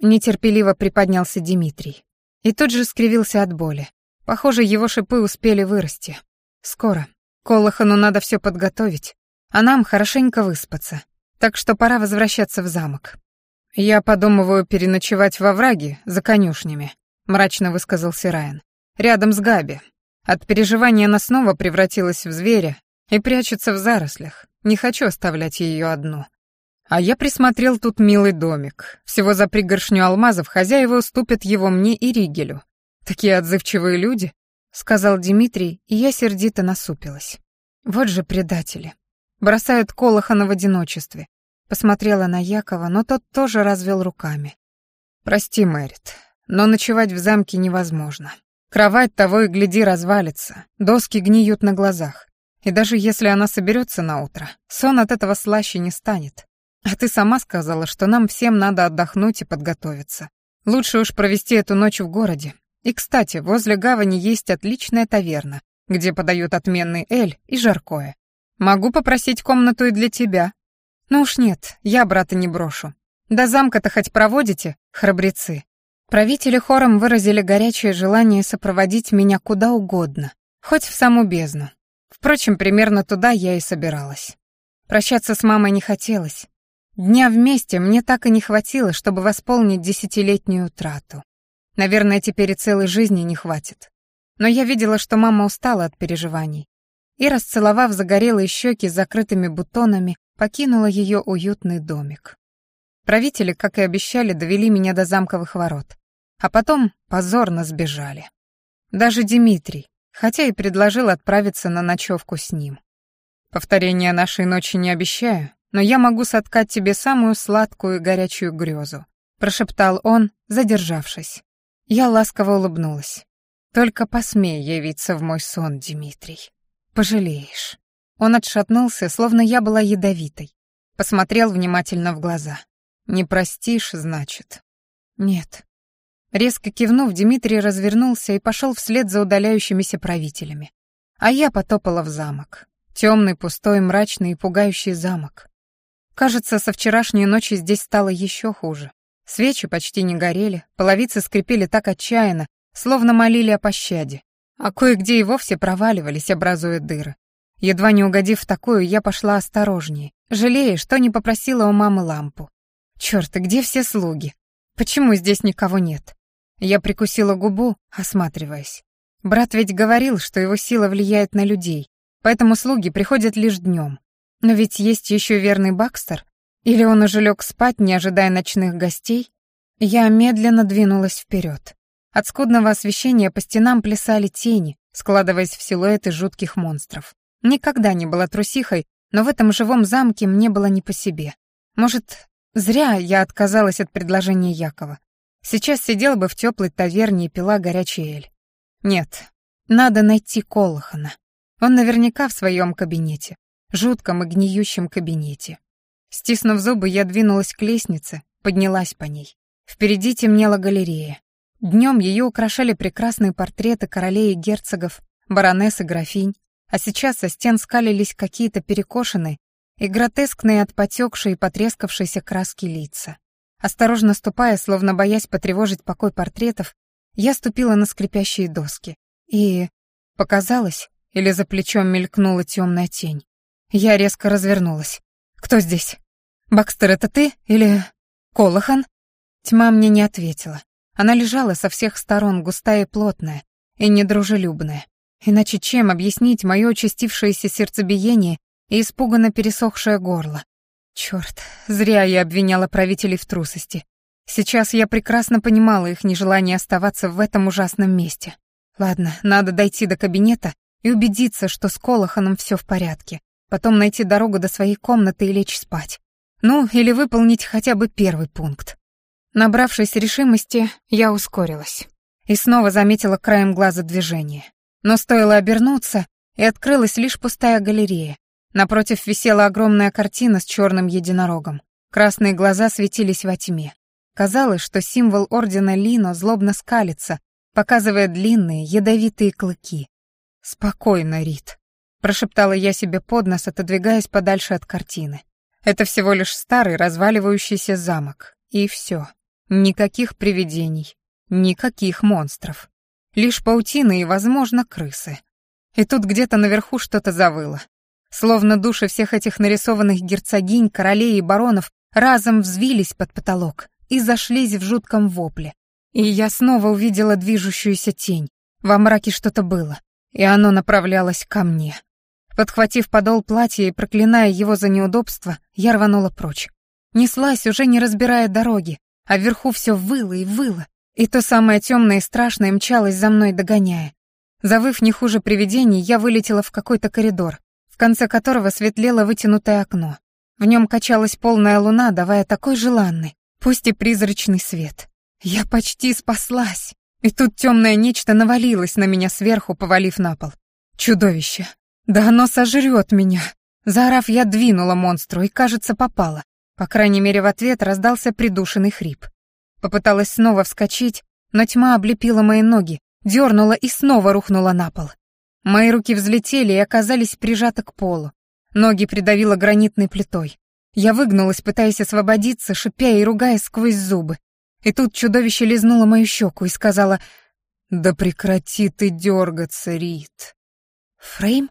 Speaker 1: Нетерпеливо приподнялся Дмитрий. И тут же скривился от боли. Похоже, его шипы успели вырасти. «Скоро. Колохану надо все подготовить, а нам хорошенько выспаться. Так что пора возвращаться в замок». «Я подумываю переночевать во враге за конюшнями», — мрачно высказался Райан. «Рядом с Габи. От переживания она снова превратилась в зверя и прячется в зарослях. Не хочу оставлять ее одну». А я присмотрел тут милый домик. Всего за пригоршню алмазов хозяева уступят его мне и Ригелю. Такие отзывчивые люди, сказал Дмитрий, и я сердито насупилась. Вот же предатели. Бросают Колоха на в одиночестве, Посмотрела на Якова, но тот тоже развел руками. «Прости, Мэрит, но ночевать в замке невозможно. Кровать того и гляди развалится, доски гниют на глазах. И даже если она соберется на утро, сон от этого слаще не станет. А ты сама сказала, что нам всем надо отдохнуть и подготовиться. Лучше уж провести эту ночь в городе. И, кстати, возле гавани есть отличная таверна, где подают отменный эль и жаркое. Могу попросить комнату и для тебя, «Ну уж нет, я брата не брошу. До замка-то хоть проводите, храбрецы?» Правители хором выразили горячее желание сопроводить меня куда угодно, хоть в саму бездну. Впрочем, примерно туда я и собиралась. Прощаться с мамой не хотелось. Дня вместе мне так и не хватило, чтобы восполнить десятилетнюю утрату. Наверное, теперь и целой жизни не хватит. Но я видела, что мама устала от переживаний. И, расцеловав загорелые щеки с закрытыми бутонами, покинула ее уютный домик. Правители, как и обещали, довели меня до замковых ворот, а потом позорно сбежали. Даже Дмитрий, хотя и предложил отправиться на ночевку с ним. Повторения нашей ночи не обещаю, но я могу соткать тебе самую сладкую и горячую грезу», — прошептал он, задержавшись. Я ласково улыбнулась. «Только посмей явиться в мой сон, Дмитрий. Пожалеешь». Он отшатнулся, словно я была ядовитой. Посмотрел внимательно в глаза. «Не простишь, значит?» «Нет». Резко кивнув, Дмитрий развернулся и пошел вслед за удаляющимися правителями. А я потопала в замок. Темный, пустой, мрачный и пугающий замок. Кажется, со вчерашней ночи здесь стало еще хуже. Свечи почти не горели, половицы скрипели так отчаянно, словно молили о пощаде, а кое-где и вовсе проваливались, образуя дыры. Едва не угодив в такую, я пошла осторожнее, жалея, что не попросила у мамы лампу. Чёрт, где все слуги? Почему здесь никого нет? Я прикусила губу, осматриваясь. Брат ведь говорил, что его сила влияет на людей, поэтому слуги приходят лишь днём. Но ведь есть ещё верный Бакстер, или он уже лег спать, не ожидая ночных гостей? Я медленно двинулась вперед. От скудного освещения по стенам плясали тени, складываясь в силуэты жутких монстров. Никогда не была трусихой, но в этом живом замке мне было не по себе. Может, зря я отказалась от предложения Якова. Сейчас сидела бы в теплой таверне и пила горячий эль. Нет, надо найти Колохана. Он наверняка в своем кабинете, жутком и гниющем кабинете. Стиснув зубы, я двинулась к лестнице, поднялась по ней. Впереди темнела галерея. Днем ее украшали прекрасные портреты королей и герцогов, баронесс и графинь, а сейчас со стен скалились какие-то перекошенные и гротескные от потекшей и потрескавшейся краски лица. Осторожно ступая, словно боясь потревожить покой портретов, я ступила на скрипящие доски. И... показалось, или за плечом мелькнула темная тень. Я резко развернулась. «Кто здесь? Бакстер, это ты? Или... Колохан?» Тьма мне не ответила. Она лежала со всех сторон, густая и плотная, и недружелюбная. Иначе чем объяснить мое участившееся сердцебиение и испуганно пересохшее горло? Черт, зря я обвиняла правителей в трусости. Сейчас я прекрасно понимала их нежелание оставаться в этом ужасном месте. Ладно, надо дойти до кабинета и убедиться, что с Колоханом все в порядке. Потом найти дорогу до своей комнаты и лечь спать. Ну, или выполнить хотя бы первый пункт. Набравшись решимости, я ускорилась. И снова заметила краем глаза движение. Но стоило обернуться, и открылась лишь пустая галерея. Напротив висела огромная картина с черным единорогом. Красные глаза светились во тьме. Казалось, что символ ордена Лино злобно скалится, показывая длинные, ядовитые клыки. «Спокойно, Рит», — прошептала я себе под нос, отодвигаясь подальше от картины. «Это всего лишь старый разваливающийся замок. И все. Никаких привидений. Никаких монстров». Лишь паутина и, возможно, крысы. И тут где-то наверху что-то завыло. Словно души всех этих нарисованных герцогинь, королей и баронов разом взвились под потолок и зашлись в жутком вопле. И я снова увидела движущуюся тень. Во мраке что-то было, и оно направлялось ко мне. Подхватив подол платья и проклиная его за неудобство, я рванула прочь. Неслась, уже не разбирая дороги, а вверху все выло и выло, и то самое темное и страшное мчалось за мной, догоняя. Завыв не хуже привидений, я вылетела в какой-то коридор, в конце которого светлело вытянутое окно. В нем качалась полная луна, давая такой желанный, пусть и призрачный свет. Я почти спаслась. И тут темное нечто навалилось на меня сверху, повалив на пол. Чудовище. Да оно сожрет меня. Заорав, я двинула монстру и, кажется, попала. По крайней мере, в ответ раздался придушенный хрип. Попыталась снова вскочить, но тьма облепила мои ноги, дернула и снова рухнула на пол. Мои руки взлетели и оказались прижаты к полу. Ноги придавило гранитной плитой. Я выгнулась, пытаясь освободиться, шипя и ругая сквозь зубы. И тут чудовище лизнуло мою щеку и сказала «Да прекрати ты дергаться, Рит». «Фрейм?»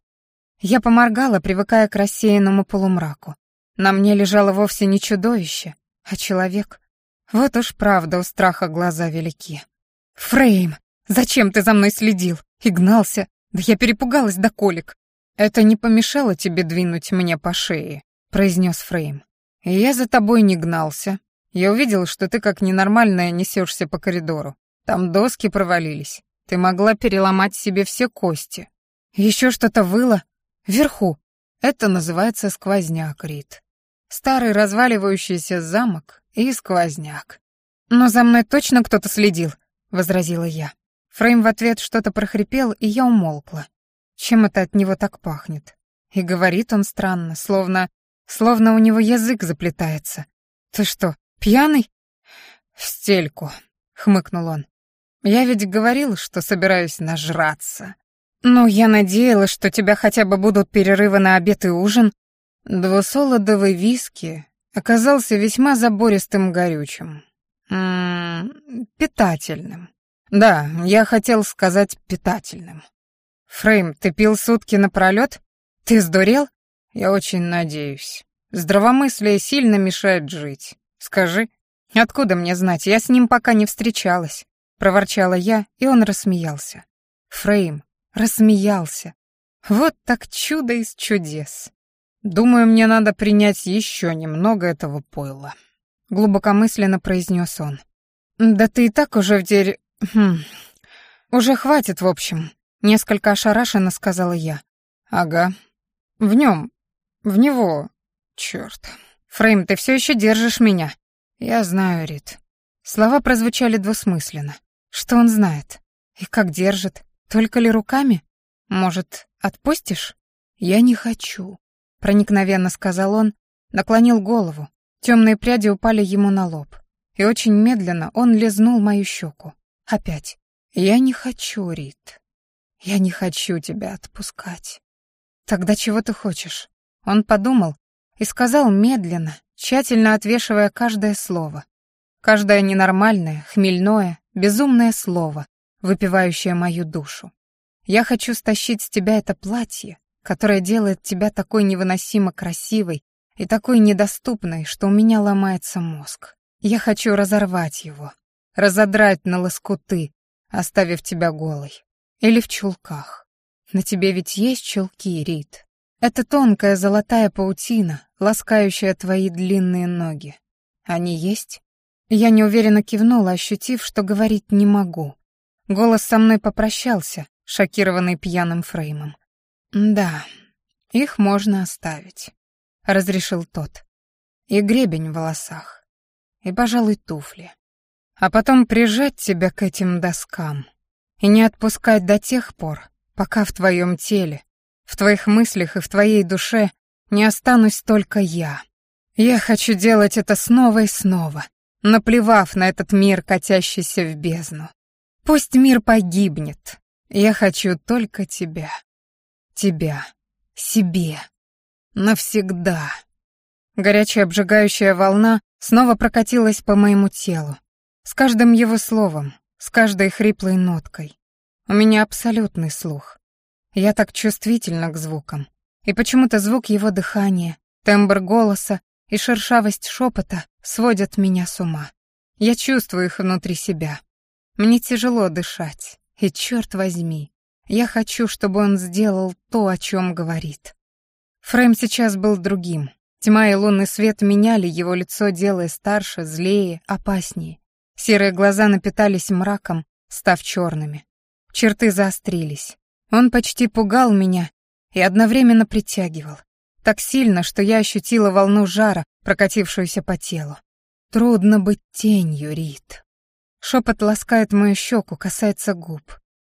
Speaker 1: Я поморгала, привыкая к рассеянному полумраку. На мне лежало вовсе не чудовище, а человек — вот уж правда у страха глаза велики. «Фрейм, зачем ты за мной следил? И гнался? Да я перепугалась до колик». «Это не помешало тебе двинуть меня по шее», — произнес Фрейм. И «Я за тобой не гнался. Я увидел, что ты как ненормальная несешься по коридору. Там доски провалились. Ты могла переломать себе все кости. Еще что-то выло. Вверху. Это называется сквозняк, Рит. Старый разваливающийся замок и сквозняк. «Но за мной точно кто-то следил», — возразила я. Фрейм в ответ что-то прохрипел, и я умолкла. Чем это от него так пахнет? И говорит он странно, словно... Словно у него язык заплетается. «Ты что, пьяный?» «В стельку», — хмыкнул он. «Я ведь говорил, что собираюсь нажраться». «Ну, я надеялась, что тебя хотя бы будут перерывы на обед и ужин». «Двусолодовый виски оказался весьма забористым горючим. М питательным. Да, я хотел сказать питательным. Фрейм, ты пил сутки напролёт? Ты сдурел?
Speaker 2: Я очень надеюсь. Здравомыслие сильно мешает жить. Скажи,
Speaker 1: откуда мне знать? Я с ним пока не встречалась, проворчала я, и он рассмеялся. Фрейм рассмеялся. Вот так чудо из чудес.
Speaker 2: «Думаю, мне надо принять еще немного этого пойла», —
Speaker 1: глубокомысленно произнес он. «Да ты и так уже в дерь... Хм... Уже хватит, в общем», — несколько ошарашенно сказала я.
Speaker 2: «Ага. В нем. В него. Черт.
Speaker 1: Фрейм, ты все еще держишь меня».
Speaker 2: «Я знаю, Рит».
Speaker 1: Слова прозвучали двусмысленно. Что он знает? И как держит? Только ли руками? Может, отпустишь?
Speaker 2: Я не хочу
Speaker 1: проникновенно сказал он, наклонил голову. Темные пряди упали ему на лоб. И очень медленно он лизнул мою щеку. Опять.
Speaker 2: «Я не хочу, Рит. Я не хочу тебя отпускать».
Speaker 1: «Тогда чего ты хочешь?» Он подумал и сказал медленно, тщательно отвешивая каждое слово. Каждое ненормальное, хмельное, безумное слово, выпивающее мою душу. «Я хочу стащить с тебя это платье, которая делает тебя такой невыносимо красивой и такой недоступной, что у меня ломается мозг. Я хочу разорвать его, разодрать на лоскуты, оставив тебя голой. Или в чулках. На тебе ведь есть чулки, Рид. Это тонкая золотая паутина, ласкающая твои длинные ноги. Они есть? Я неуверенно кивнула, ощутив, что говорить не могу. Голос со мной попрощался, шокированный пьяным фреймом. «Да, их можно оставить», — разрешил тот. «И гребень в волосах, и, пожалуй, туфли. А потом прижать тебя к этим доскам и не отпускать до тех пор, пока в твоем теле, в твоих мыслях и в твоей душе не останусь только я. Я хочу делать это снова и снова, наплевав на этот мир, катящийся в бездну. Пусть мир погибнет, я хочу только тебя». Тебя. Себе. Навсегда. Горячая обжигающая волна снова прокатилась по моему телу. С каждым его словом, с каждой хриплой ноткой. У меня абсолютный слух. Я так чувствительна к звукам. И почему-то звук его дыхания, тембр голоса и шершавость шепота сводят меня с ума. Я чувствую их внутри себя. Мне тяжело дышать. И черт возьми, я хочу, чтобы он сделал то, о чем говорит. Фрейм сейчас был другим. Тьма и лунный свет меняли его лицо, делая старше, злее, опаснее. Серые глаза напитались мраком, став черными. Черты заострились. Он почти пугал меня и одновременно притягивал. Так сильно, что я ощутила волну жара, прокатившуюся по телу. Трудно быть тенью, Рит. Шепот ласкает мою щеку, касается губ.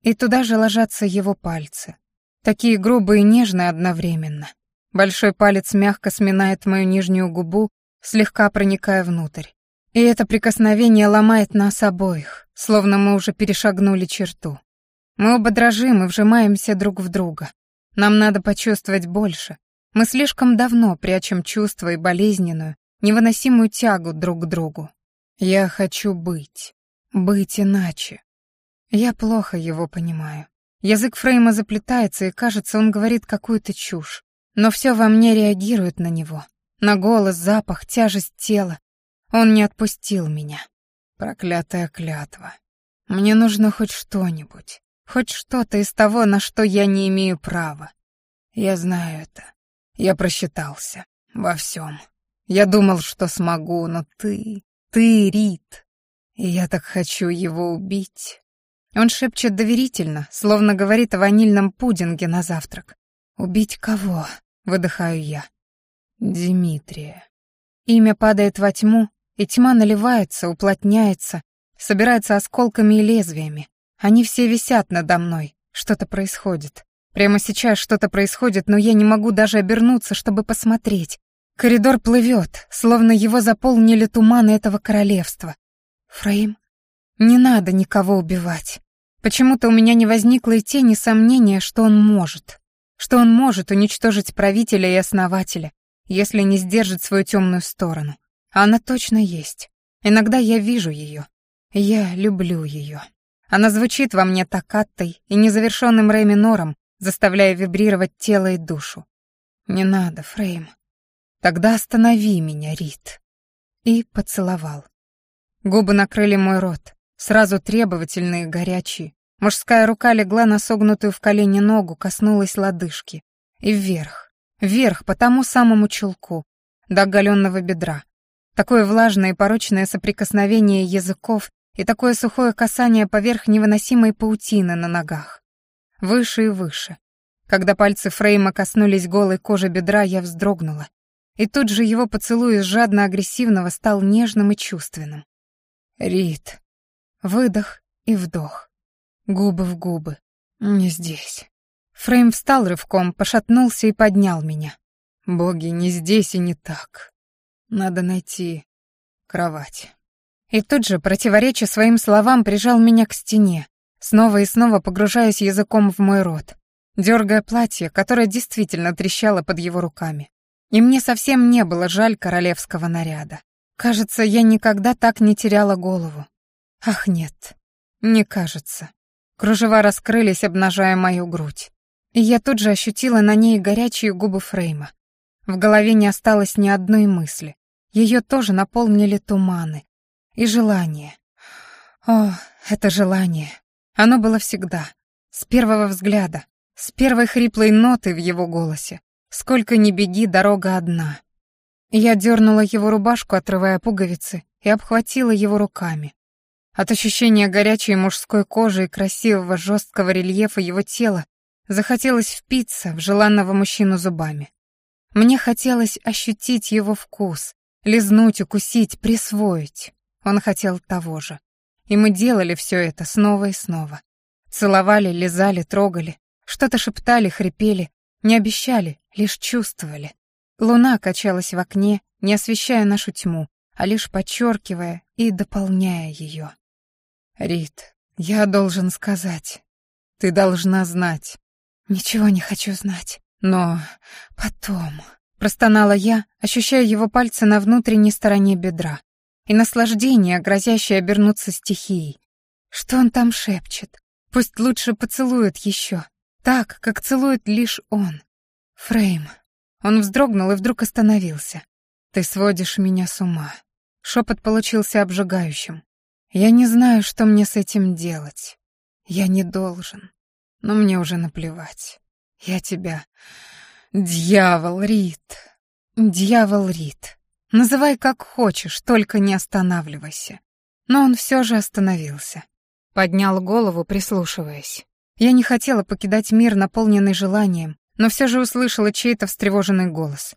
Speaker 1: И туда же ложатся его пальцы. Такие грубые и нежные одновременно. Большой палец мягко сминает мою нижнюю губу, слегка проникая внутрь. И это прикосновение ломает нас обоих, словно мы уже перешагнули черту. Мы оба дрожим и вжимаемся друг в друга. Нам надо почувствовать больше. Мы слишком давно прячем чувства и болезненную, невыносимую тягу друг к другу. Я хочу быть. Быть иначе. Я плохо его понимаю. Язык Фрейма заплетается, и кажется, он говорит какую-то чушь. Но все во мне реагирует на него. На голос, запах, тяжесть тела. Он не отпустил меня. Проклятая клятва. Мне нужно хоть что-нибудь. Хоть что-то из того, на что я не имею права. Я знаю это. Я просчитался. Во всем. Я думал, что смогу, но ты... Ты, Рит. И я так хочу его убить. Он шепчет доверительно, словно говорит о ванильном пудинге на завтрак. «Убить кого?» — выдыхаю я. «Димитрия». Имя падает во тьму, и тьма наливается, уплотняется, собирается осколками и лезвиями. Они все висят надо мной. Что-то происходит. Прямо сейчас что-то происходит, но я не могу даже обернуться, чтобы посмотреть. Коридор плывет, словно его заполнили туманы этого королевства. Фрейм. Не надо никого убивать. Почему-то у меня не возникло и тени сомнения, что он может. Что он может уничтожить правителя и основателя, если не сдержит свою темную сторону. А она точно есть. Иногда я вижу ее. Я люблю ее. Она звучит во мне токаттой и незавершенным ре минором, заставляя вибрировать тело и душу. «Не надо, Фрейм. Тогда останови меня, Рит». И поцеловал. Губы накрыли мой рот. Сразу требовательные, горячие. Мужская рука легла на согнутую в колене ногу, коснулась лодыжки. И вверх, вверх, по тому самому чулку, до оголенного бедра. Такое влажное и порочное соприкосновение языков и такое сухое касание поверх невыносимой паутины на ногах. Выше и выше. Когда пальцы Фрейма коснулись голой кожи бедра, я вздрогнула. И тут же его поцелуй из жадно-агрессивного стал нежным и чувственным. «Рит», Выдох и вдох. Губы в губы. Не здесь. Фрейм встал рывком, пошатнулся и поднял меня. Боги, не здесь и не так. Надо найти кровать. И тут же, противореча своим словам, прижал меня к стене, снова и снова погружаясь языком в мой рот, дергая платье, которое действительно трещало под его руками. И мне совсем не было жаль королевского наряда. Кажется, я никогда так не теряла голову. Ах, нет, не кажется. Кружева раскрылись, обнажая мою грудь. И я тут же ощутила на ней горячие губы Фрейма. В голове не осталось ни одной мысли. Ее тоже наполнили туманы. И желание. О, это желание. Оно было всегда. С первого взгляда. С первой хриплой ноты в его голосе. Сколько ни беги, дорога одна. Я дернула его рубашку, отрывая пуговицы, и обхватила его руками. От ощущения горячей мужской кожи и красивого жесткого рельефа его тела захотелось впиться в желанного мужчину зубами. Мне хотелось ощутить его вкус, лизнуть, укусить, присвоить. Он хотел того же. И мы делали все это снова и снова. Целовали, лизали, трогали, что-то шептали, хрипели, не обещали, лишь чувствовали. Луна качалась в окне, не освещая нашу тьму, а лишь подчеркивая и дополняя ее. Рит, я должен сказать. Ты должна знать. Ничего не хочу знать. Но потом... Простонала я, ощущая его пальцы на внутренней стороне бедра. И наслаждение, грозящее обернуться стихией. Что он там шепчет? Пусть лучше поцелует еще. Так, как целует лишь он. Фрейм. Он вздрогнул и вдруг остановился. «Ты сводишь меня с ума». Шепот получился обжигающим. Я не знаю, что мне с этим делать. Я не должен. Но мне уже наплевать. Я тебя... Дьявол Рид, Дьявол Рид, Называй как хочешь, только не останавливайся. Но он все же остановился. Поднял голову, прислушиваясь. Я не хотела покидать мир, наполненный желанием, но все же услышала чей-то встревоженный голос.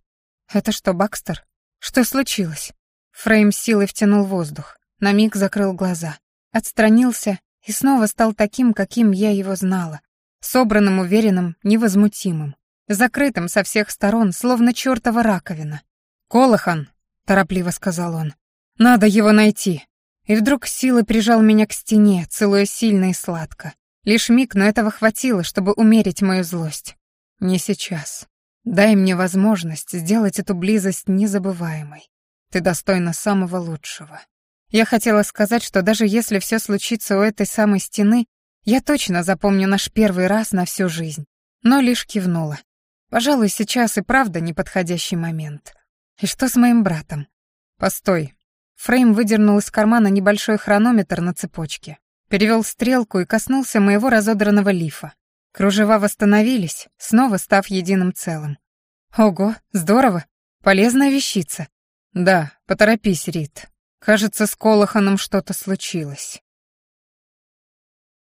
Speaker 1: «Это что, Бакстер? Что случилось?» Фрейм силой втянул воздух. На миг закрыл глаза, отстранился и снова стал таким, каким я его знала. Собранным, уверенным, невозмутимым. Закрытым со всех сторон, словно чертова раковина. «Колохан», — торопливо сказал он, — «надо его найти». И вдруг силы прижал меня к стене, целуя сильно и сладко. Лишь миг, но этого хватило, чтобы умерить мою злость. «Не сейчас. Дай мне возможность сделать эту близость незабываемой. Ты достойна самого лучшего». Я хотела сказать, что даже если все случится у этой самой стены, я точно запомню наш первый раз на всю жизнь. Но лишь кивнула. Пожалуй, сейчас и правда неподходящий момент. И что с моим братом? Постой. Фрейм выдернул из кармана небольшой хронометр на цепочке. Перевел стрелку и коснулся моего разодранного лифа. Кружева восстановились, снова став единым целым. Ого, здорово! Полезная вещица. Да, поторопись, Рит. Кажется, с Колоханом что-то случилось.